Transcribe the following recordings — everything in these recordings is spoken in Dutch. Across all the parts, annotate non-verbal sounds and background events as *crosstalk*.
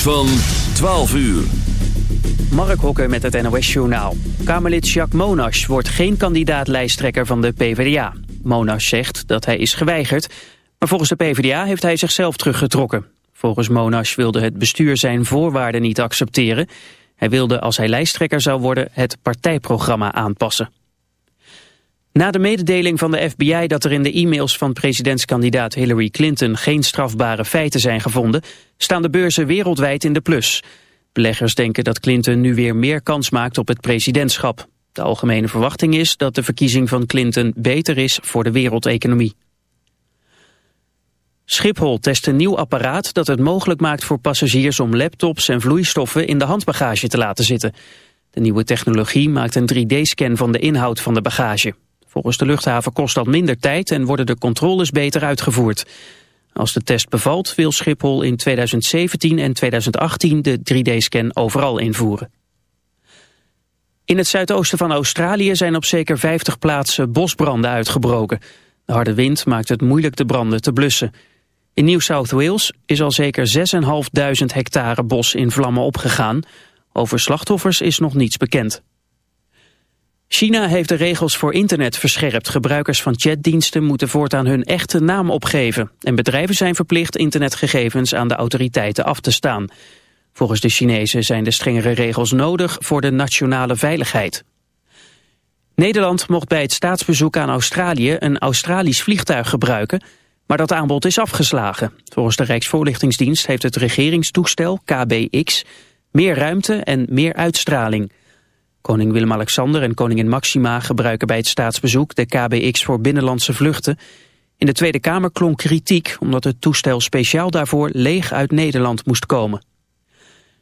van 12 uur. Mark Hokker met het NOS Journaal. Kamerlid Jacques Monash wordt geen kandidaat-lijsttrekker van de PvdA. Monash zegt dat hij is geweigerd, maar volgens de PvdA heeft hij zichzelf teruggetrokken. Volgens Monash wilde het bestuur zijn voorwaarden niet accepteren. Hij wilde als hij lijsttrekker zou worden het partijprogramma aanpassen. Na de mededeling van de FBI dat er in de e-mails van presidentskandidaat Hillary Clinton geen strafbare feiten zijn gevonden, staan de beurzen wereldwijd in de plus. Beleggers denken dat Clinton nu weer meer kans maakt op het presidentschap. De algemene verwachting is dat de verkiezing van Clinton beter is voor de wereldeconomie. Schiphol test een nieuw apparaat dat het mogelijk maakt voor passagiers om laptops en vloeistoffen in de handbagage te laten zitten. De nieuwe technologie maakt een 3D-scan van de inhoud van de bagage. Volgens de luchthaven kost dat minder tijd en worden de controles beter uitgevoerd. Als de test bevalt wil Schiphol in 2017 en 2018 de 3D-scan overal invoeren. In het zuidoosten van Australië zijn op zeker 50 plaatsen bosbranden uitgebroken. De harde wind maakt het moeilijk de branden te blussen. In New South Wales is al zeker 6.500 hectare bos in vlammen opgegaan. Over slachtoffers is nog niets bekend. China heeft de regels voor internet verscherpt. Gebruikers van chatdiensten moeten voortaan hun echte naam opgeven. En bedrijven zijn verplicht internetgegevens aan de autoriteiten af te staan. Volgens de Chinezen zijn de strengere regels nodig voor de nationale veiligheid. Nederland mocht bij het staatsbezoek aan Australië een Australisch vliegtuig gebruiken, maar dat aanbod is afgeslagen. Volgens de Rijksvoorlichtingsdienst heeft het regeringstoestel, KBX, meer ruimte en meer uitstraling. Koning Willem-Alexander en koningin Maxima gebruiken bij het staatsbezoek de KBX voor binnenlandse vluchten. In de Tweede Kamer klonk kritiek omdat het toestel speciaal daarvoor leeg uit Nederland moest komen.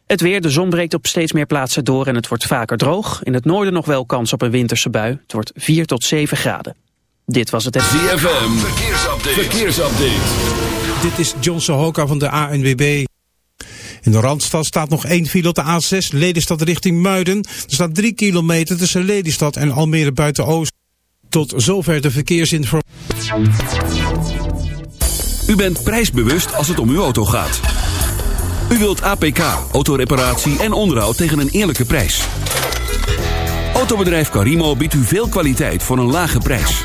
Het weer, de zon breekt op steeds meer plaatsen door en het wordt vaker droog. In het noorden nog wel kans op een winterse bui. Het wordt 4 tot 7 graden. Dit was het... ZFM, verkeersupdate. verkeersupdate. Dit is John Sohoka van de ANWB. In de Randstad staat nog één file op de A6, Lelystad richting Muiden. Er staat drie kilometer tussen Lelystad en Almere Buiten-Oost. Tot zover de verkeersinformatie. U bent prijsbewust als het om uw auto gaat. U wilt APK, autoreparatie en onderhoud tegen een eerlijke prijs. Autobedrijf Carimo biedt u veel kwaliteit voor een lage prijs.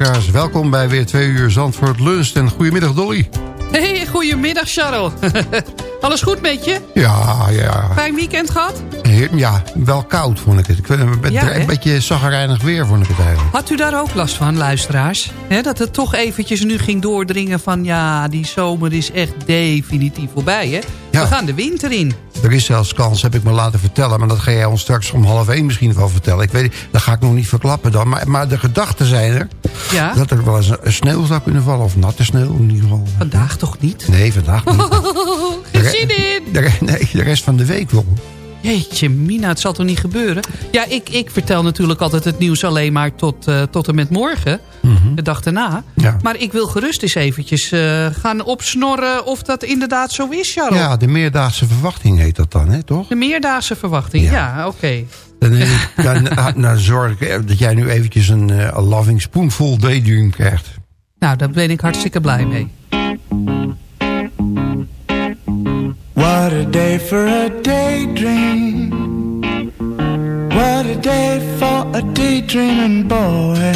Luisteraars. Welkom bij weer twee uur Zandvoort Lunch. En goedemiddag Dolly. Hey, goedemiddag Charles. *laughs* Alles goed met je? Ja, ja. Fijn weekend gehad? Ja, wel koud vond ik het. Ik het een, Ja, hè? een beetje zagrijnig weer vond ik het eigenlijk. Had u daar ook last van, luisteraars? Dat het toch eventjes nu ging doordringen van... ja, die zomer is echt definitief voorbij, hè? Ja. We gaan de winter in. Er is zelfs kans, heb ik me laten vertellen. Maar dat ga jij ons straks om half één misschien wel vertellen. Ik weet niet, dat ga ik nog niet verklappen dan. Maar, maar de gedachten zijn er. Ja, Dat er wel eens een, een sneeuw zou kunnen vallen. Of natte sneeuw in ieder geval. vandaag toch niet? Nee, vandaag niet. *laughs* Geen zin in! De, nee, de rest van de week wel. Jeetje, Mina, het zal toch niet gebeuren? Ja, ik, ik vertel natuurlijk altijd het nieuws alleen maar tot, eh, tot en met morgen. De dag daarna. Ja. Maar ik wil gerust eens eventjes eh, gaan opsnorren of dat inderdaad zo is, Charles. Ja, de meerdaagse verwachting heet dat dan, hè, toch? De meerdaagse verwachting, Ja. ja, oké. Dan, neem ik- dan, *laughs* zorg ik eh, dat jij nu eventjes een, eh, een loving spoonful daydream krijgt. Nou, daar ben ik hartstikke blij mee. What a day for a daydream. What a day for a daydreaming boy.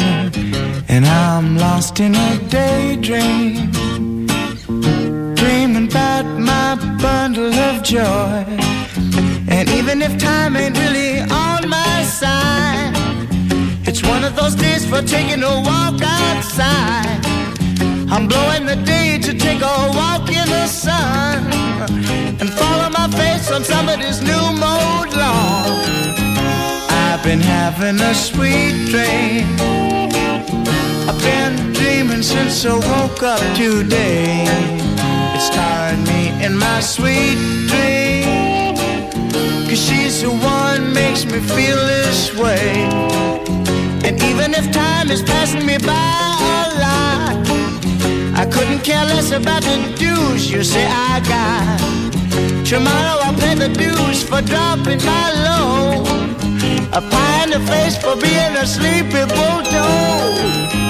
And I'm lost in a daydream. Dreaming about my bundle of joy. And even if time ain't really on my side, it's one of those days for taking a walk outside. I'm blowing the day to take a walk in the sun and follow my face on somebody's new mode lawn. I've been having a sweet dream. I've been dreaming since I woke up today. It's tiring me in my sweet dream. Cause she's the one makes me feel this way. And even if time is passing me by a lot, I couldn't care less about the dues you say I got. Tomorrow I'll pay the dues for dropping my load. A pie in the face for being a sleepy bulldog.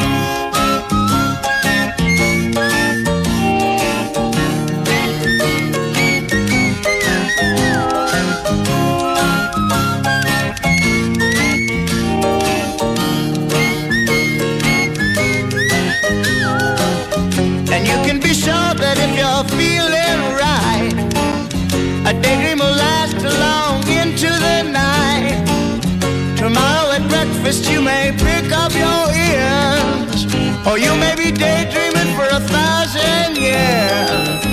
Breakfast you may pick up your ears, or you may be daydreaming for a thousand years.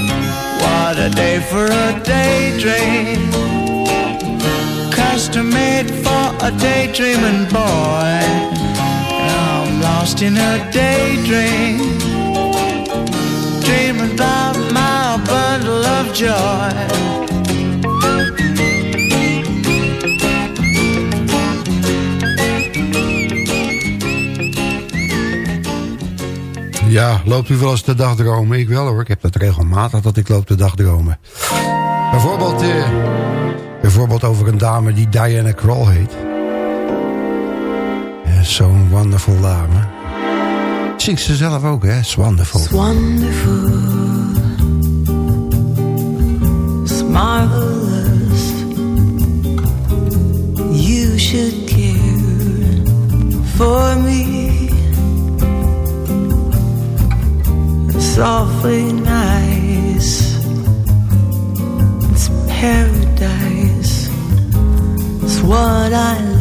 What a day for a daydream, custom made for a daydreaming boy. I'm lost in a daydream dreaming about my bundle of joy. Ja, loopt u wel eens de dag dromen? Ik wel hoor, ik heb dat regelmatig dat ik loop de dag dromen. Bijvoorbeeld, eh, bijvoorbeeld over een dame die Diana Krall heet. Ja, Zo'n wonderful dame. Zingt ze zelf ook, hè? It's wonderful. It's wonderful. It's marvelous. You should care for me. It's awfully nice. It's paradise. It's what I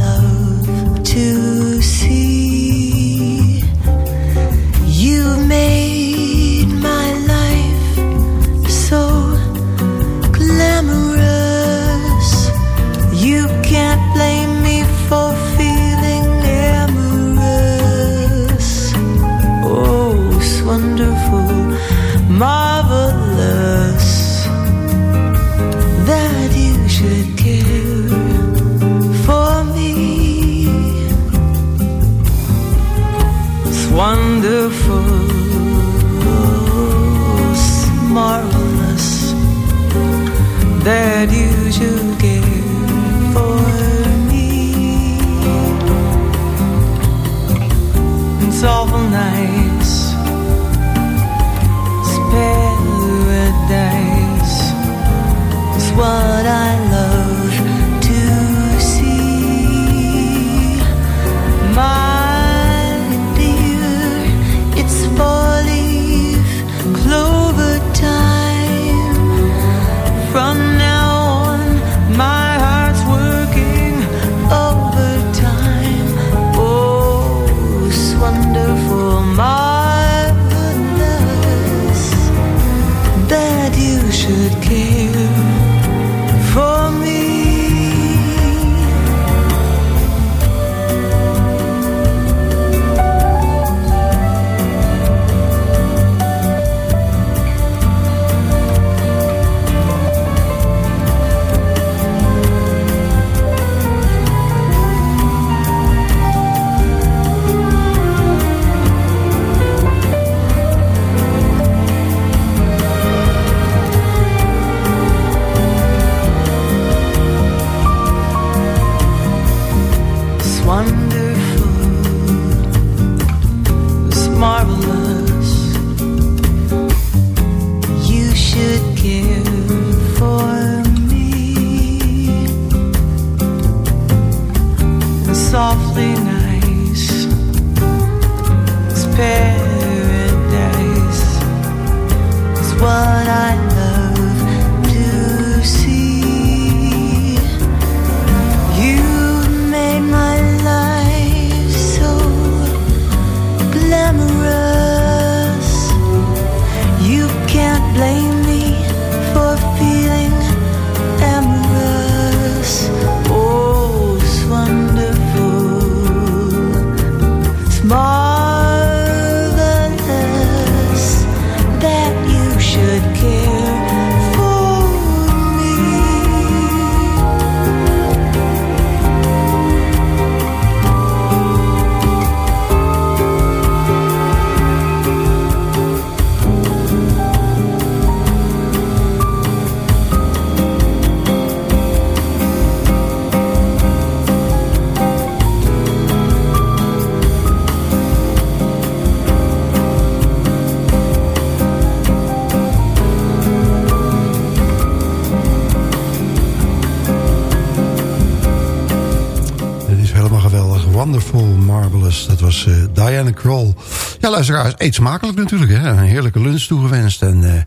eet smakelijk natuurlijk. Hè? Een heerlijke lunch toegewenst. En, eh,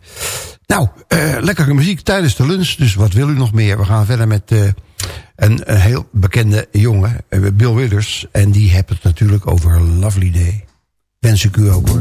nou, eh, lekkere muziek tijdens de lunch. Dus wat wil u nog meer? We gaan verder met eh, een, een heel bekende jongen, Bill Withers. En die heeft het natuurlijk over Lovely Day. Wens ik u ook hoor.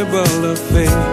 impossible to.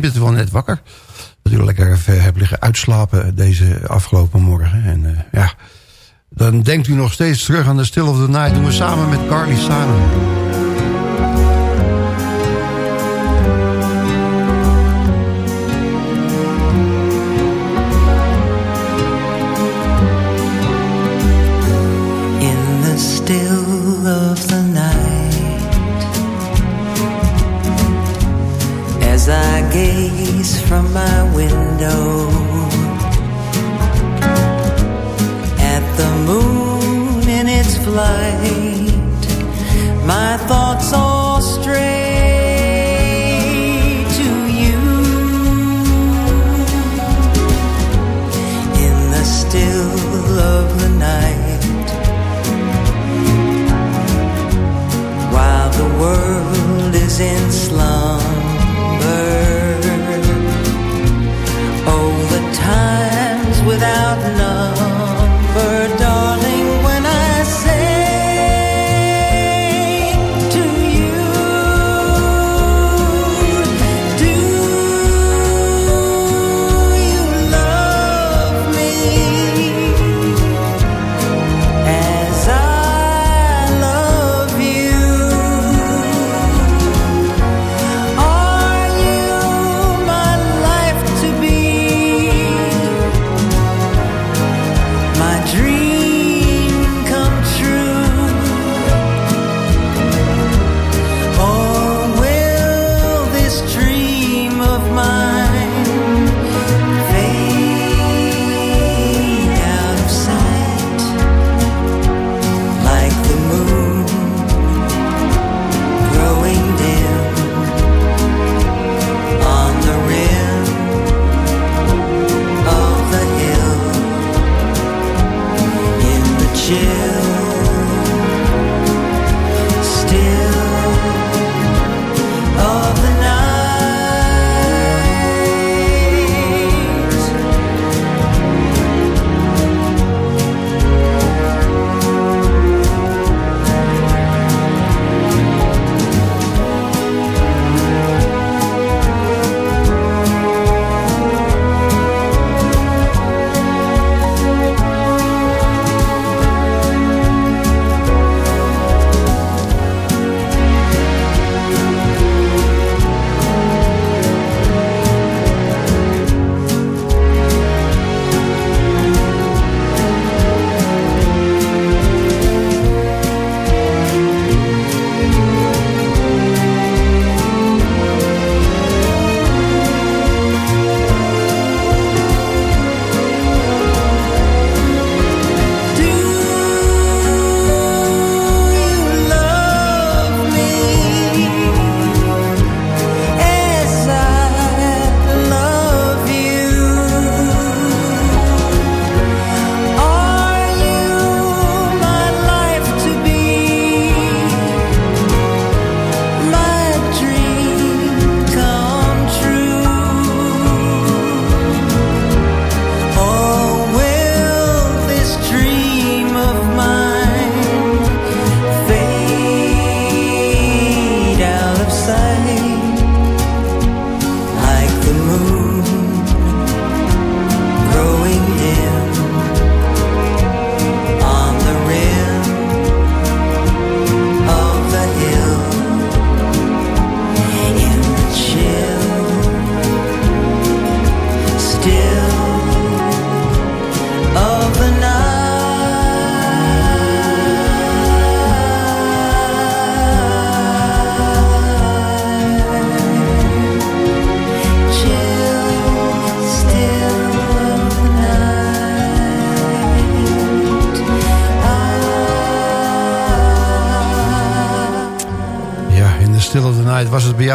misschien bent wel net wakker. Dat u lekker even hebt liggen uitslapen deze afgelopen morgen. En eh, ja, dan denkt u nog steeds terug aan de Still of the Night. Doen we samen met Carly samen.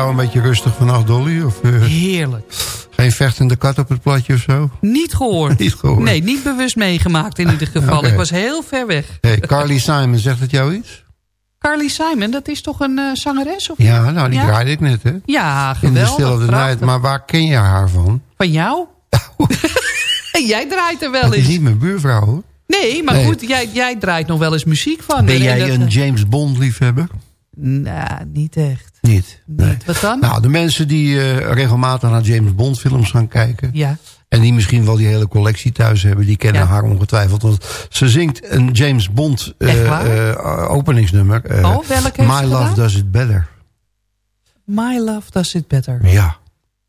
Een beetje rustig vannacht, Dolly? Of, eh, Heerlijk. geen vechtende kat op het platje of zo? Niet gehoord. Niet gehoord. Nee, niet bewust meegemaakt in ieder geval. Ik was heel ver weg. Hey, Carly Simon, zegt het jou iets? Carly Simon, dat is toch een eh, zangeres? Of Ja, nou, die Ja? draaide ik net, hè? Ja, In geweldig. de Night. prachtig. Maar waar ken je haar van? Van jou? *laughs* jij draait er wel Het is eens. niet mijn buurvrouw, hoor. Nee, maar Nee. goed, jij, jij draait nog wel eens muziek van. Ben En jij dat- een James Bond liefhebber? Nou, niet echt. Niet. Nee. Niet. Wat dan? Nou, de mensen die eh, regelmatig naar James Bond films gaan kijken... Ja. en die misschien wel die hele collectie thuis hebben... die kennen Ja. haar ongetwijfeld. Want ze zingt een James Bond waar? eh, openingsnummer. Oh, welke My Love gedaan? Does It Better. My love does it better. Ja,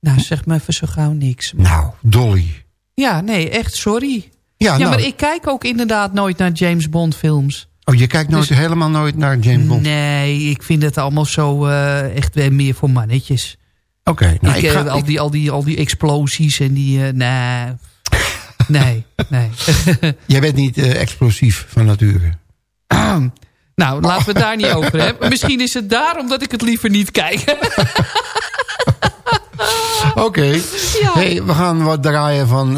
Nou, zeg me even zo gauw niks. nou, Dolly. Ja, nee, echt sorry. Ja, Ja, nou, maar ik kijk ook inderdaad nooit naar James Bond films. Oh, je kijkt nooit, Dus- helemaal nooit naar James Bond? Nee, ik vind het allemaal zo eh, echt weer meer voor mannetjes. Oké, nou, ik, ik, eh, ga, al, die, al, die, al die explosies en die... eh, nee, nee, nee. *laughs* jij bent niet explosief van nature. nou, laten we het daar niet over hebben. Misschien is het daarom dat ik het liever niet kijk. *laughs* Oké, Ja. hey, we gaan wat draaien van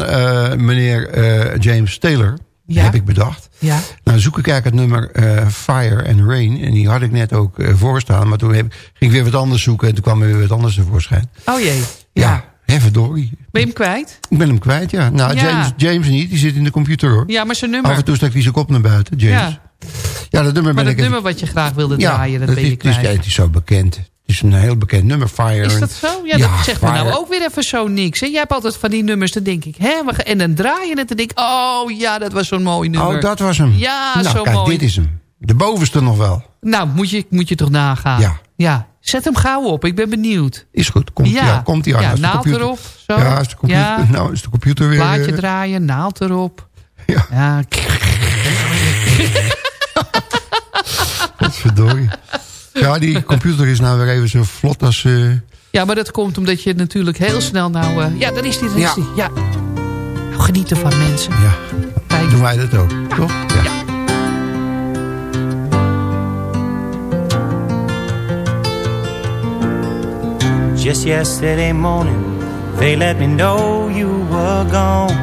meneer James Taylor. Ja. Heb ik bedacht. Ja, Nou zoek ik eigenlijk het nummer eh, Fire and Rain. En die had ik net ook eh, voorstaan. Maar toen heb, ging ik weer wat anders zoeken. En toen kwam er weer wat anders tevoorschijn. oh jee. Ja, Ja. verdorie. Ben je hem kwijt? Ik ben hem kwijt, ja. Nou, Ja. James, James niet. Die zit in de computer, hoor. Ja, maar zijn Af nummer. en toe stak hij zijn kop naar buiten, James. Ja, Ja, dat nummer maar dat nummer wat je graag wilde ja, draaien, dat ben je is, het is- kwijt. het is zo bekend. Het is een heel bekend nummer, Fire. Is dat zo? Ja, Ja, dat zegt me nou ook weer even zo niks. Hè? Jij hebt altijd van die nummers, dan denk ik, hè? En dan draai je het en denk ik, oh ja, dat was zo'n mooi nummer. Oh, dat was hem. Ja, nou, zo kijk, mooi. dit is hem. De bovenste nog wel. Nou, moet je, moet je toch nagaan. Ja. ja. Zet hem gauw op, ik ben benieuwd. Is goed, komt ja, ja, komt hij aan. Ja, naald computer- erop. Zo. Ja, is de computer, Ja. *laughs* nou is de computer weer... Plaatje draaien, naald erop. *laughs* Ja. Ja. *laughs* Wat verdorie. Ja, die computer is nou weer even zo vlot als... eh, ja, maar dat komt omdat je natuurlijk heel snel nou... eh, ja, daar is die, is Ja. die. Ja. Nou, genieten van mensen. ja, Kijk. doen wij dat ook, toch? Ja. Just yesterday morning, they let me know you were gone.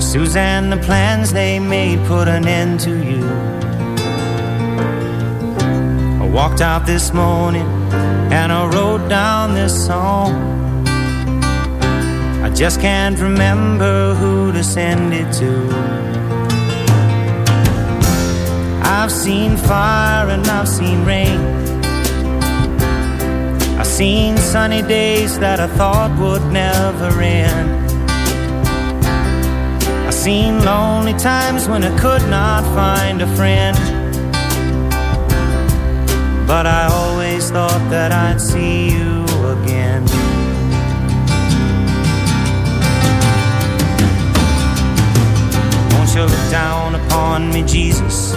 Suzanne, the plans they made put an end to you. Walked out this morning and I wrote down this song. I just can't remember who to send it to. I've seen fire and I've seen rain. I've seen sunny days that I thought would never end. I've seen lonely times when I could not find a friend. But I always thought that I'd see you again. Won't you look down upon me, Jesus?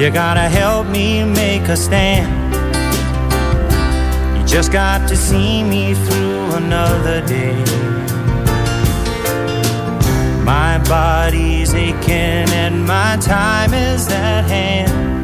You gotta help me make a stand. You just got to see me through another day. My body's aching and my time is at hand.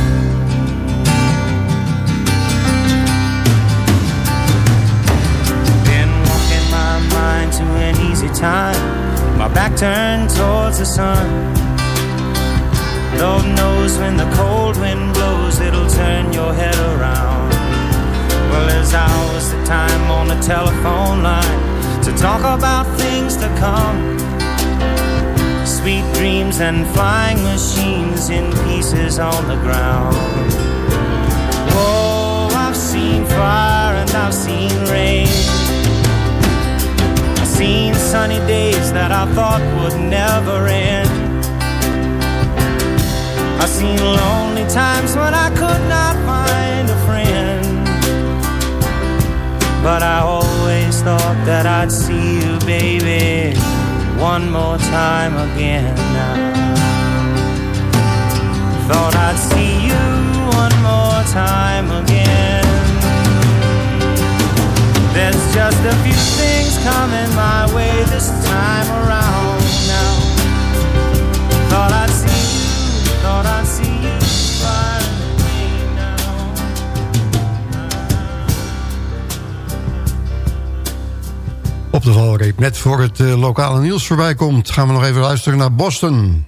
Mind to an easy time. My back turned towards the sun. Lord knows when the cold wind blows, it'll turn your head around. Well, there's hours of time on the telephone line to talk about things to come. Sweet dreams and flying machines in pieces on the ground. Oh, I've seen fire and I've seen rain. Seen sunny days that I thought would never end. I've seen lonely times when I could not find a friend. But I always thought that I'd see you, baby, one more time again. Thought I'd see you one more time again. Just a few things coming my way this time around now. Thought I'd see you, thought I'd see you finally now. Op de valreep, net voor het eh, lokale nieuws voorbij komt... gaan we nog even luisteren naar Boston.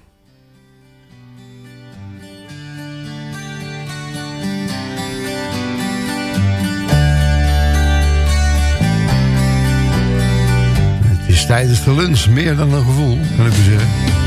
Tijdens de lunch meer dan een gevoel, kan ik u zeggen.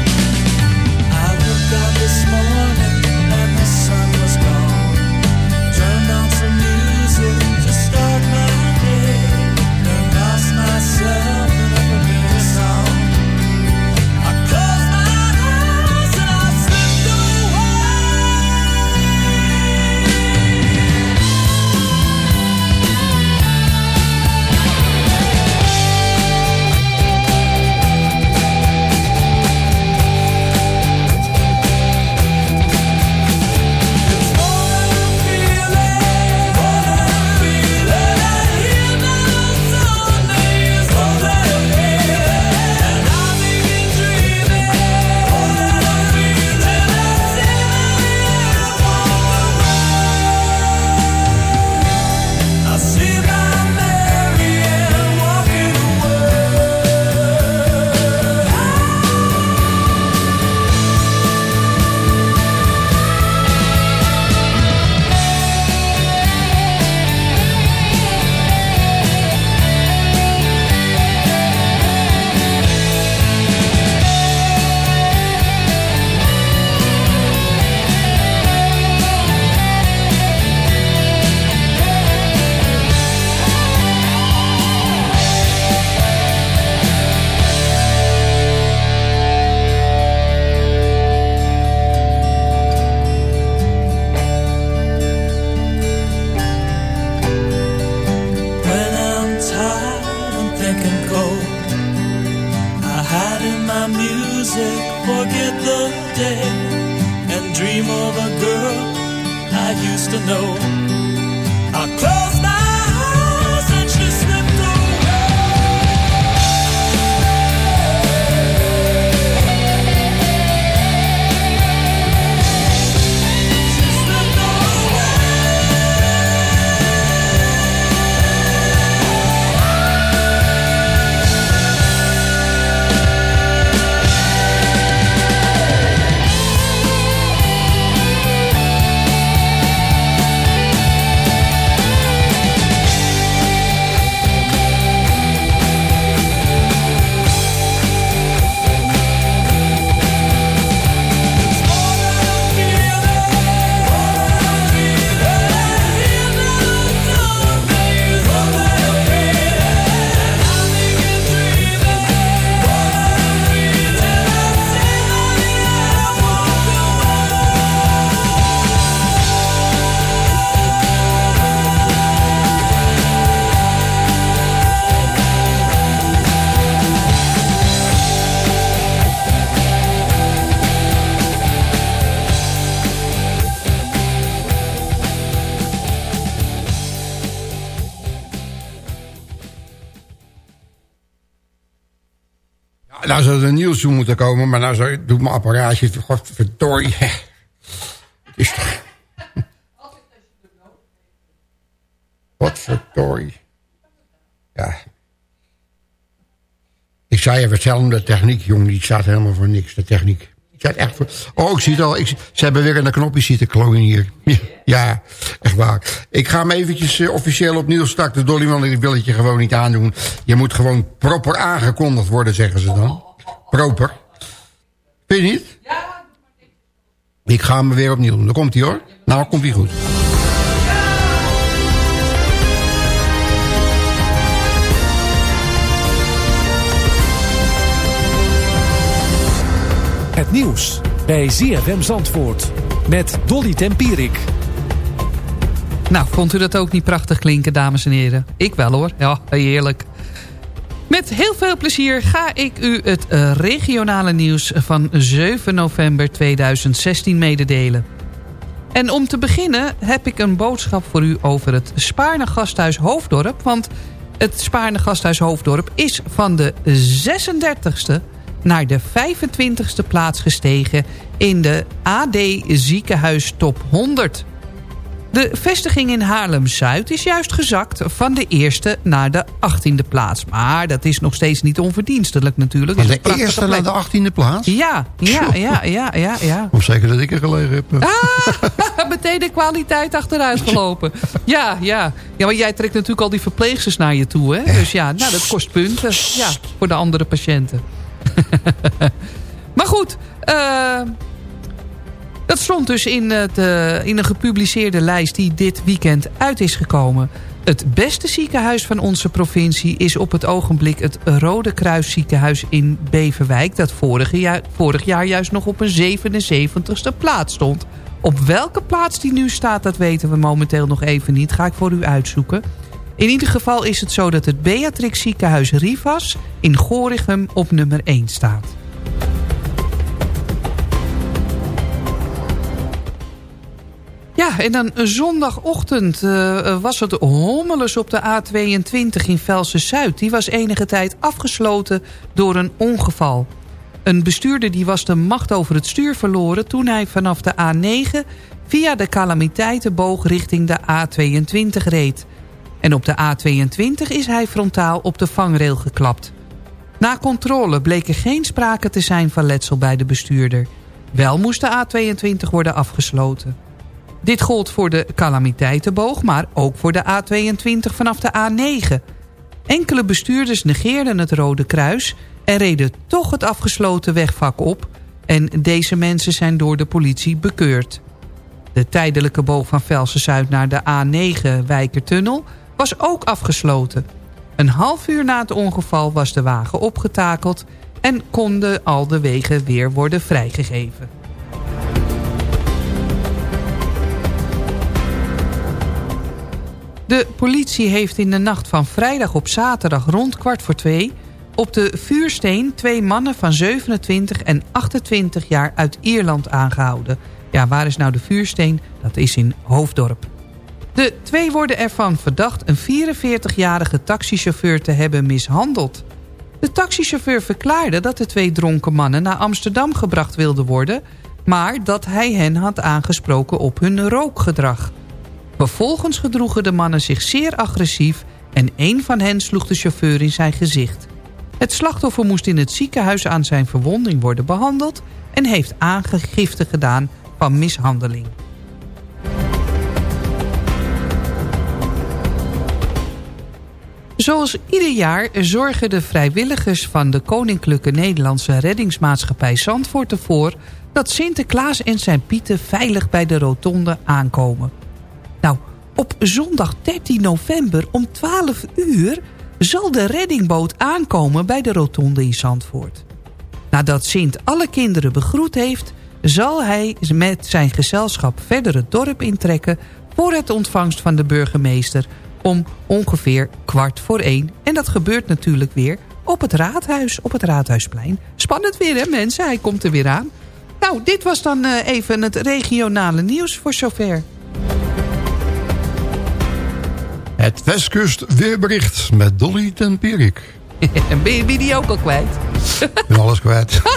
Nou zou er een nieuws toe moeten komen, maar nou zou, doet mijn apparaatje... Godverdorie. *laughs* Het is toch... Godverdorie. Ja. Ik zou je vertellen, de techniek, jongen, die staat helemaal voor niks. De techniek. Echt voor... Oh, ik zie het al. Ik, ze hebben weer in de knopjes zitten klooien hier. *laughs* Ja, echt waar. Ik ga hem eventjes eh, officieel opnieuw starten, Dolly, want ik wil het je gewoon niet aandoen. Je moet gewoon proper aangekondigd worden, zeggen ze dan. Proper. Vind je niet? Ik ga hem weer opnieuw doen. Dan komt hij hoor. Nou, komt hij goed. Het nieuws bij ZFM Zandvoort met Dolly Tempierik. Nou, vond u dat ook niet prachtig klinken, dames en heren? Ik wel hoor. Ja, heerlijk. Met heel veel plezier ga ik u het eh, regionale nieuws van 7 november 2016 mededelen. En om te beginnen heb ik een boodschap voor u over het Spaarne Gasthuis Hoofddorp. Want het Spaarne Gasthuis Hoofddorp is van de 36e naar de 25e plaats gestegen in de AD Ziekenhuis Top 100. De vestiging in Haarlem-Zuid is juist gezakt van de eerste naar de 18e plaats. Maar dat is nog steeds niet onverdienstelijk natuurlijk. Van de eerste naar de 18e plaats? Ja, ja, ja, ja, ja, ja. Of zeker dat ik er gelegen heb. Ah, *laughs* meteen de kwaliteit achteruit gelopen. Ja, ja. Ja, maar jij trekt natuurlijk al die verpleegsters naar je toe, hè? Dus ja, nou, dat kost punten. Ja, voor de andere patiënten. *laughs* maar goed, eh, dat stond dus in, het, eh, in een gepubliceerde lijst die dit weekend uit is gekomen. Het beste ziekenhuis van onze provincie is op het ogenblik het Rode Kruis ziekenhuis in Beverwijk... dat vorige jaar, vorig jaar juist nog op een 77ste plaats stond. Op welke plaats die nu staat, dat weten we momenteel nog even niet. Ga ik voor u uitzoeken. In ieder geval is het zo dat het Beatrix ziekenhuis Rivas in Gorinchem op nummer 1 staat. Ja, en dan een zondagochtend eh, was het hommeles op de A22 in Velsen-Zuid. Die was enige tijd afgesloten door een ongeval. Een bestuurder die was de macht over het stuur verloren... toen hij vanaf de A9 via de calamiteitenboog richting de A22 reed. En op de A22 is hij frontaal op de vangrail geklapt. Na controle bleek er geen sprake te zijn van letsel bij de bestuurder. Wel moest de A22 worden afgesloten. Dit gold voor de calamiteitenboog, maar ook voor de A22 vanaf de A9. Enkele bestuurders negeerden het Rode Kruis... en reden toch het afgesloten wegvak op... en deze mensen zijn door de politie bekeurd. De tijdelijke boog van Velsen-Zuid naar de A9 Wijkertunnel... was ook afgesloten. Een half uur na het ongeval was de wagen opgetakeld... en konden al de wegen weer worden vrijgegeven. De politie heeft in de nacht van vrijdag op zaterdag rond kwart voor twee... op de Vuursteen twee mannen van 27 en 28 jaar uit Ierland aangehouden. Ja, waar is nou de Vuursteen? Dat is in Hoofddorp. De twee worden ervan verdacht een 44-jarige taxichauffeur te hebben mishandeld. De taxichauffeur verklaarde dat de twee dronken mannen naar Amsterdam gebracht wilden worden... maar dat hij hen had aangesproken op hun rookgedrag. Vervolgens gedroegen de mannen zich zeer agressief... en een van hen sloeg de chauffeur in zijn gezicht. Het slachtoffer moest in het ziekenhuis aan zijn verwonding worden behandeld... en heeft aangifte gedaan van mishandeling. Zoals ieder jaar zorgen de vrijwilligers van de Koninklijke Nederlandse Reddingsmaatschappij Zandvoort ervoor dat Sinterklaas en zijn pieten veilig bij de rotonde aankomen. Nou, op zondag 13 november om 12 uur zal de reddingboot aankomen bij de rotonde in Zandvoort. Nadat Sint alle kinderen begroet heeft, zal hij met zijn gezelschap verder het dorp intrekken voor het ontvangst van de burgemeester om ongeveer kwart voor één. En dat gebeurt natuurlijk weer op het raadhuis, op het raadhuisplein. Spannend weer hè mensen, hij komt er weer aan. Nou, dit was dan eh, even het regionale nieuws voor zover. Het Westkust weerbericht met Dolly ten Pierik. En *laughs* ben je die ook al kwijt? Ik ben alles kwijt. *laughs*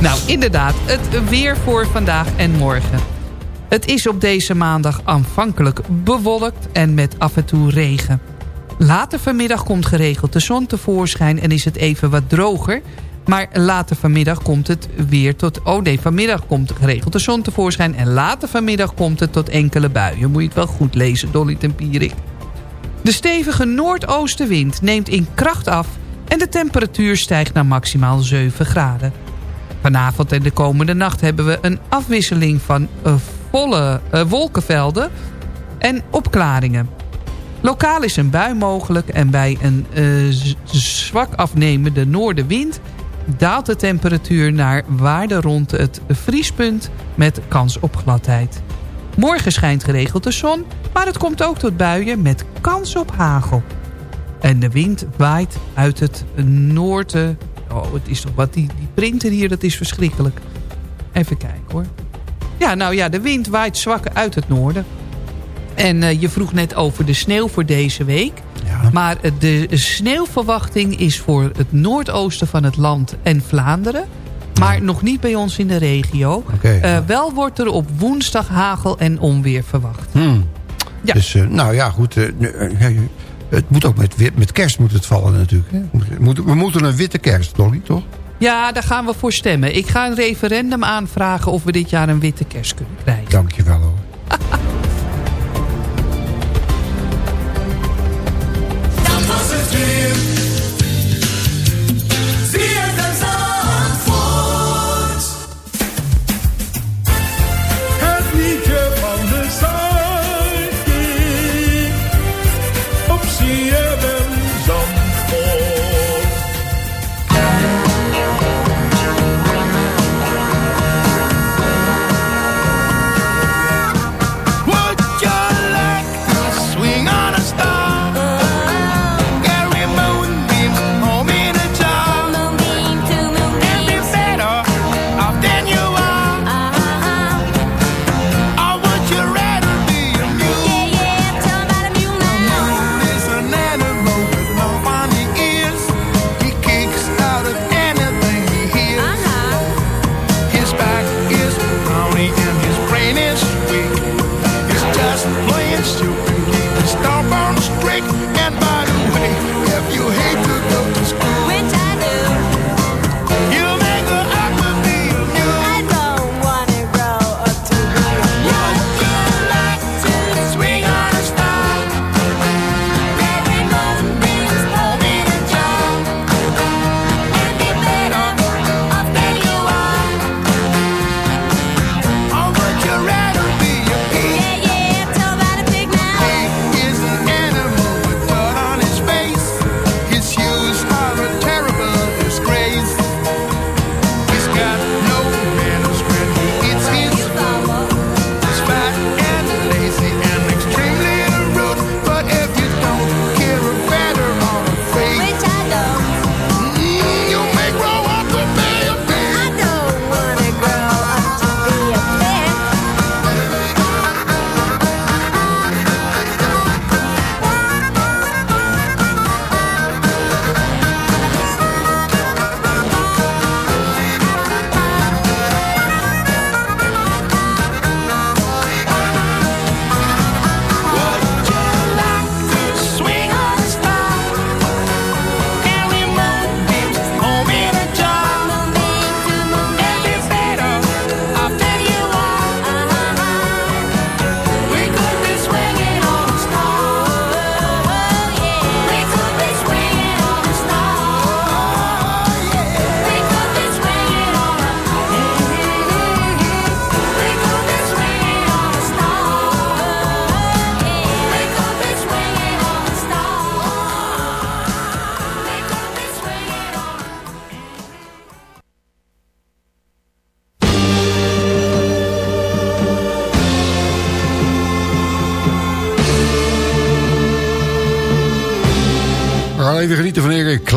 Nou, inderdaad, het weer voor vandaag en morgen. Het is op deze maandag aanvankelijk bewolkt en met af en toe regen. Later vanmiddag komt geregeld de zon tevoorschijn en is het even wat droger. Maar later vanmiddag komt het weer tot... Oh nee, vanmiddag komt geregeld de zon tevoorschijn... en later vanmiddag komt het tot enkele buien. Moet je het wel goed lezen, Dolly Tempierik. De stevige noordoostenwind neemt in kracht af... en de temperatuur stijgt naar maximaal 7 graden. Vanavond en de komende nacht hebben we een afwisseling van eh, volle eh, wolkenvelden en opklaringen. Lokaal is een bui mogelijk en bij een z- zwak afnemende noordenwind daalt de temperatuur naar waarde rond het vriespunt met kans op gladheid. Morgen schijnt geregeld de zon, maar het komt ook tot buien met kans op hagel. En de wind waait uit het noorden. Oh, het is toch wat, die, die printer hier, dat is verschrikkelijk. Even kijken hoor. Ja, nou ja, de wind waait zwak uit het noorden. En eh, je vroeg net over de sneeuw voor deze week. Maar de sneeuwverwachting is voor het noordoosten van het land en Vlaanderen. Maar nog niet bij ons in de regio. Eh, wel wordt er op woensdag hagel en onweer verwacht. Hmm. Ja. Dus, eh, nou ja, goed. eh, het moet ook met, met kerst moet het vallen natuurlijk. hè. We moeten- We moeten een witte kerst, Dolly, toch? Ja, daar gaan we voor stemmen. Ik ga een referendum aanvragen of we dit jaar een witte kerst kunnen krijgen. Dankjewel hoor.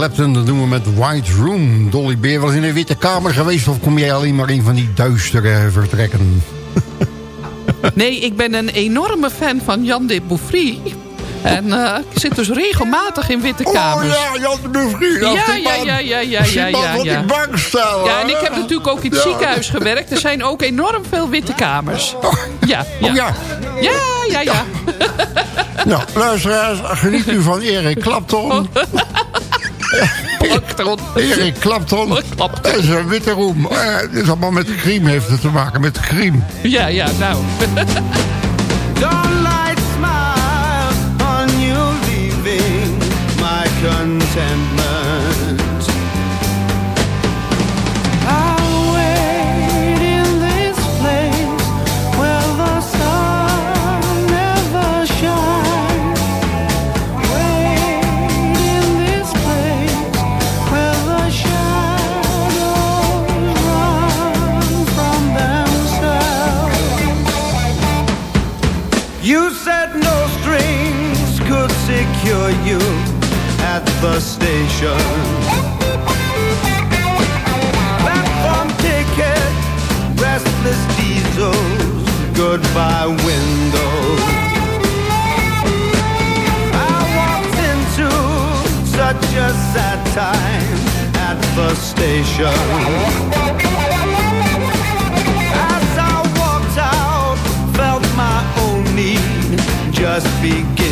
Clapton. Dat doen we met White Room. Dolly Beer was in een witte kamer geweest... of kom jij alleen maar in van die duistere vertrekken? *laughs* Nee, ik ben een enorme fan van Jan de Bouffry. En eh, ik zit dus regelmatig in witte kamers. Oh ja, Jan de Bouffry. dat is Ja, ja, ja, ja, ja, ja, ja, ja. die bankstijl. Ja, en ik heb natuurlijk ook in het Ja. ziekenhuis gewerkt. Er zijn ook enorm veel witte kamers. Ja, ja. Oh ja. Ja, ja, ja. Nou, luisteraars, geniet u van Erik Clapton. *laughs* Plakton. Erik Clapton. Clapton. Dat is een witte roem. Eh, Het is allemaal met crème heeft het te maken, met crème. Ja, ja, nou. *laughs* Dawnlight smile on you leaving my contentment. Secure you at the station. Platform ticket, restless diesels, goodbye windows. I walked into such a sad time at the station. As I walked out, felt my own need just beginning.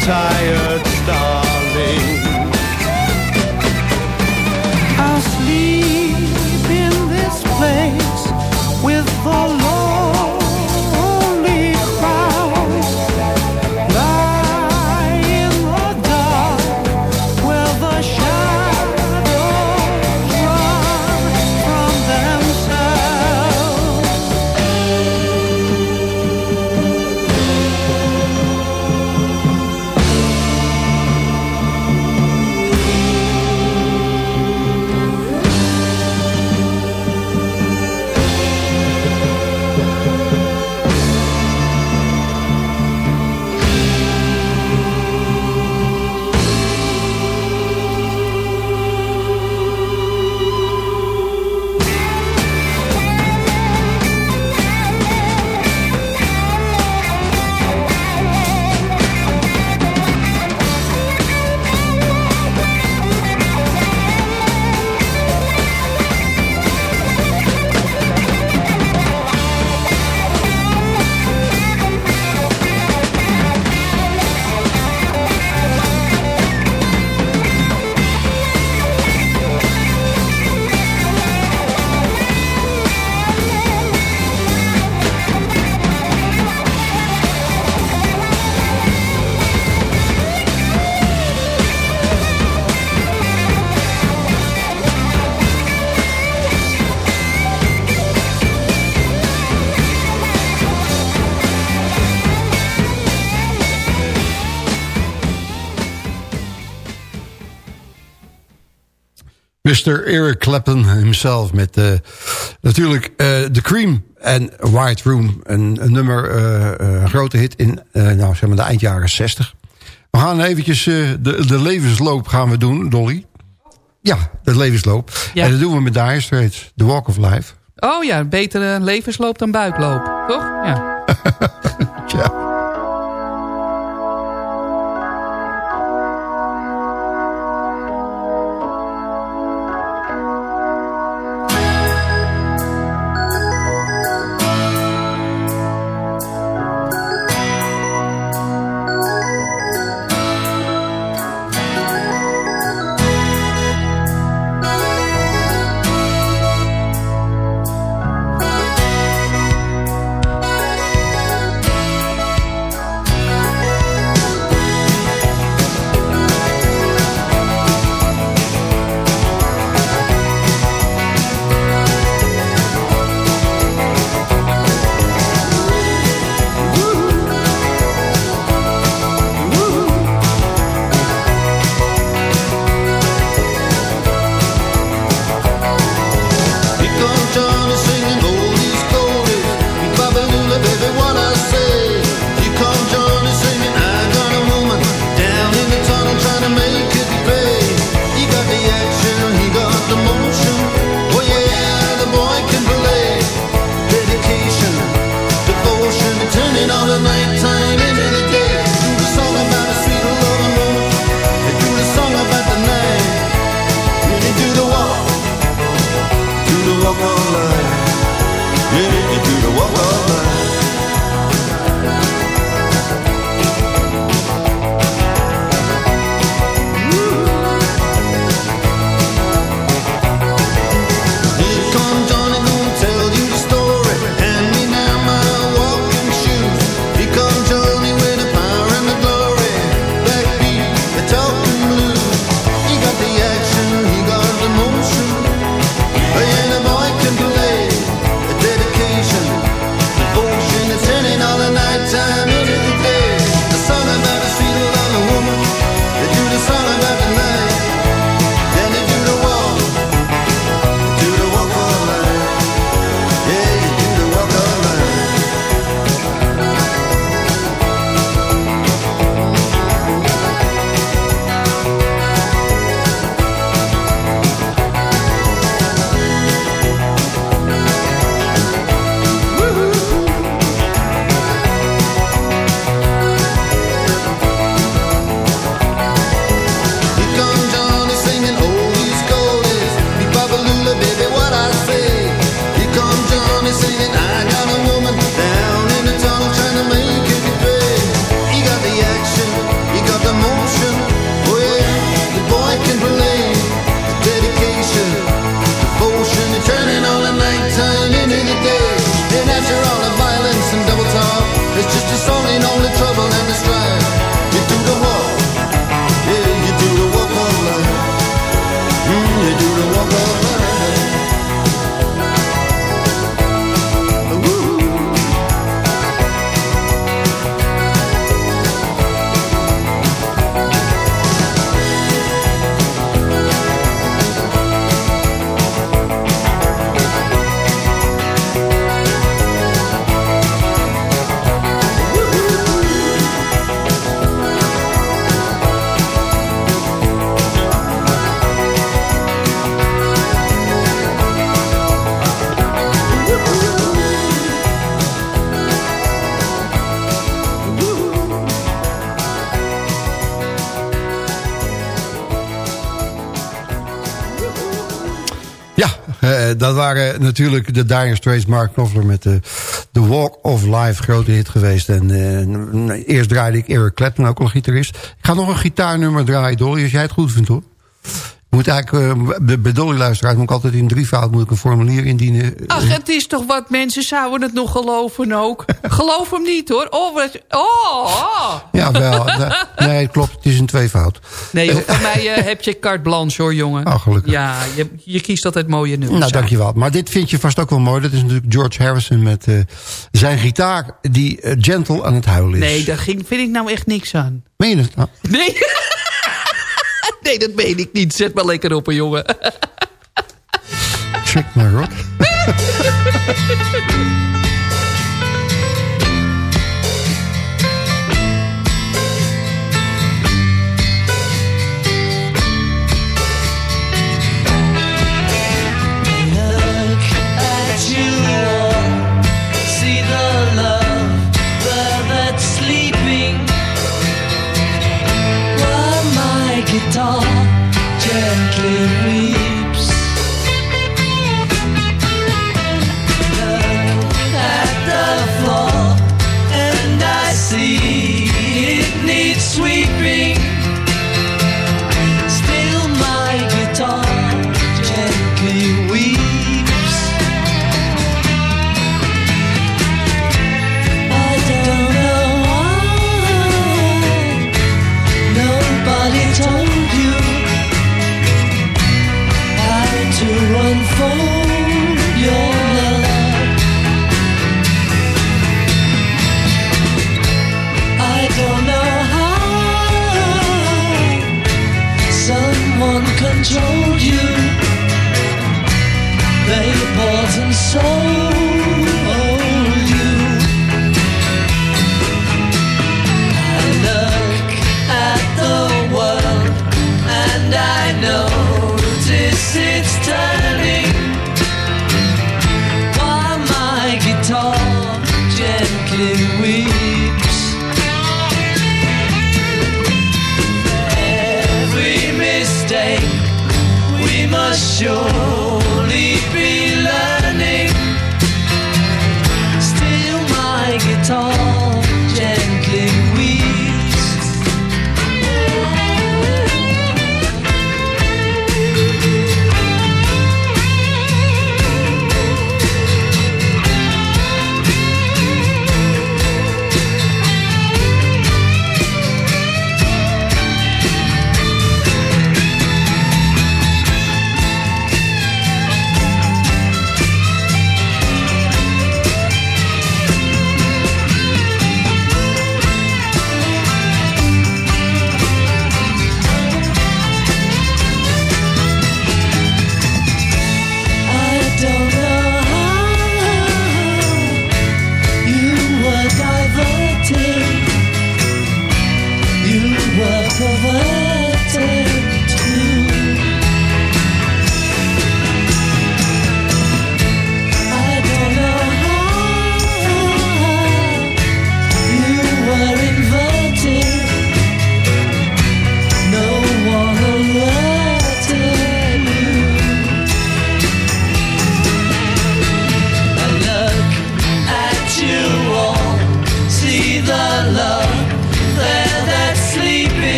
Tired Mr. Eric Clapton himself met eh, natuurlijk eh, The Cream en White Room. Een, een nummer, eh, eh, een grote hit in nou, zeg maar de eind jaren 60. We gaan eventjes de, de levensloop gaan we doen, Dolly. Ja, de levensloop. Ja. En dat doen we met Dire Straits, The Walk of Life. Oh ja, betere levensloop dan buikloop, toch? Ja. *laughs* Tja. Natuurlijk de Dire Straits, Mark Knopfler met de, de Walk of Life, grote hit geweest. En eh, eerst draaide ik Eric Clapton, ook al gitarist. Ik ga nog een gitaarnummer draaien, Dolly, als jij het goed vindt hoor. Ik moet eigenlijk, eh, bij Dolly luisteraars moet ik altijd in drievoud moet ik een formulier indienen. Ach, het is toch wat mensen zouden het nog geloven ook. *laughs* Geloof hem niet hoor. Oh, wat, oh, oh. Ja, wel. *laughs* nee, het klopt, het is een tweevoud. Nee, joh, voor mij eh, heb je carte blanche hoor, jongen. Oh, gelukkig. Ja, je, je kiest altijd mooie nummers. Nou, dankjewel. Maar dit vind je vast ook wel mooi. Dat is natuurlijk George Harrison met eh, zijn gitaar die eh, gentle aan het huilen is. Nee, daar ging, vind ik nou echt niks aan. Meen je het nou? Nee. *laughs* nee, dat meen ik niet. Zet maar lekker op, hè, jongen. Check maar hoor. *laughs*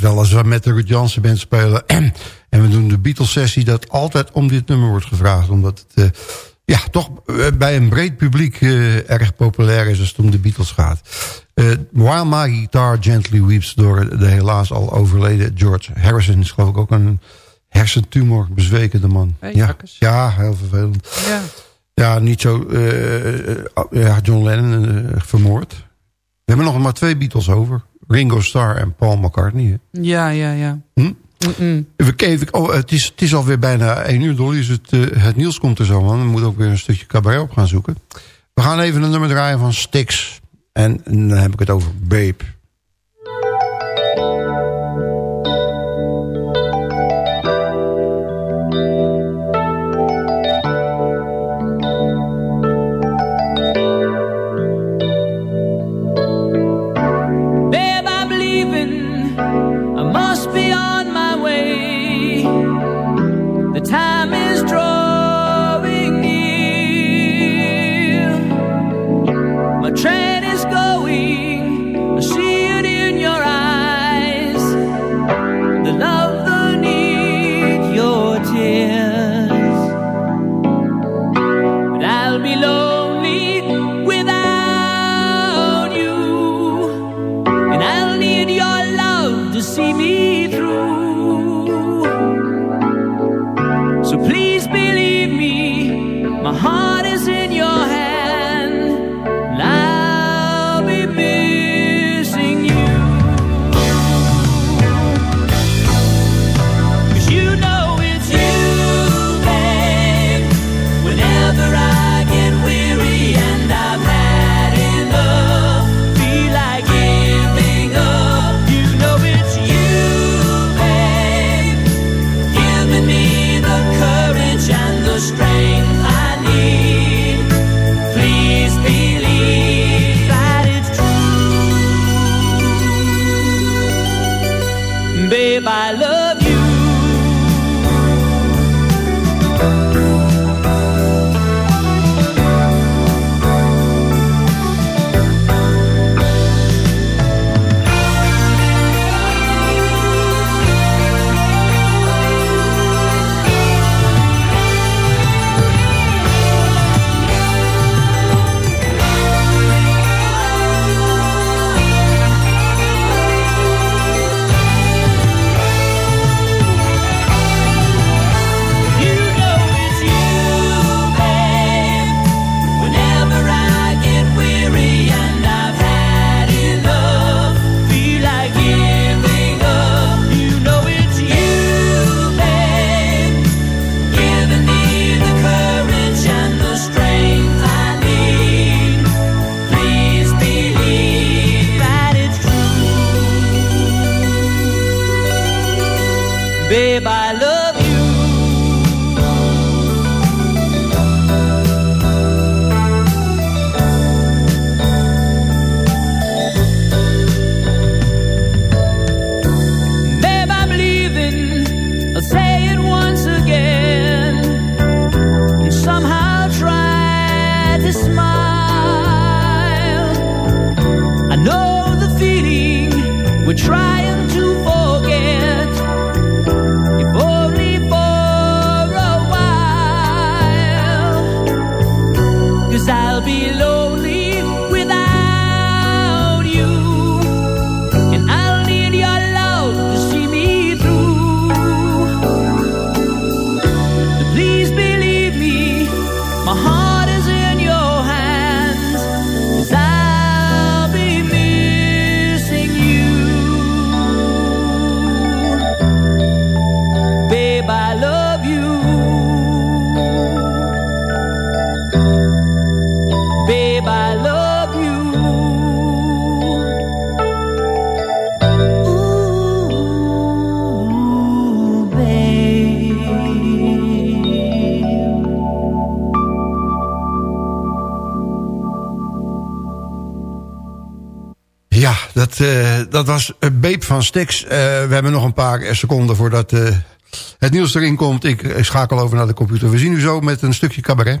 weet wel, als we met de Ruud Jansen band spelen... *clears throat* en we doen de Beatles-sessie... dat altijd om dit nummer wordt gevraagd. Omdat het eh, ja, toch eh, bij een breed publiek eh, erg populair is... als het om de Beatles gaat. Uh, While My Guitar Gently Weeps... door de helaas al overleden George Harrison... is geloof ik ook een hersentumor bezwekende man. Hey, ja, jakkes. ja, heel vervelend. Ja. Ja, niet zo... eh, ja, John Lennon vermoord. We hebben nog maar twee Beatles over. Ringo Starr en Paul McCartney. hè. Ja, ja, ja. Hm? We kijken, oh, het, is, het is alweer bijna één uur, Dolly. Dus het, eh, het nieuws komt er zo aan. We moeten ook weer een stukje cabaret op gaan zoeken. We gaan even een nummer draaien van Styx. En, en dan heb ik het over. Babe, we're dat, eh, dat was een beep van Stix. Eh, we hebben nog een paar seconden voordat eh, het nieuws erin komt. Ik schakel over naar de computer. We zien u zo met een stukje cabaret.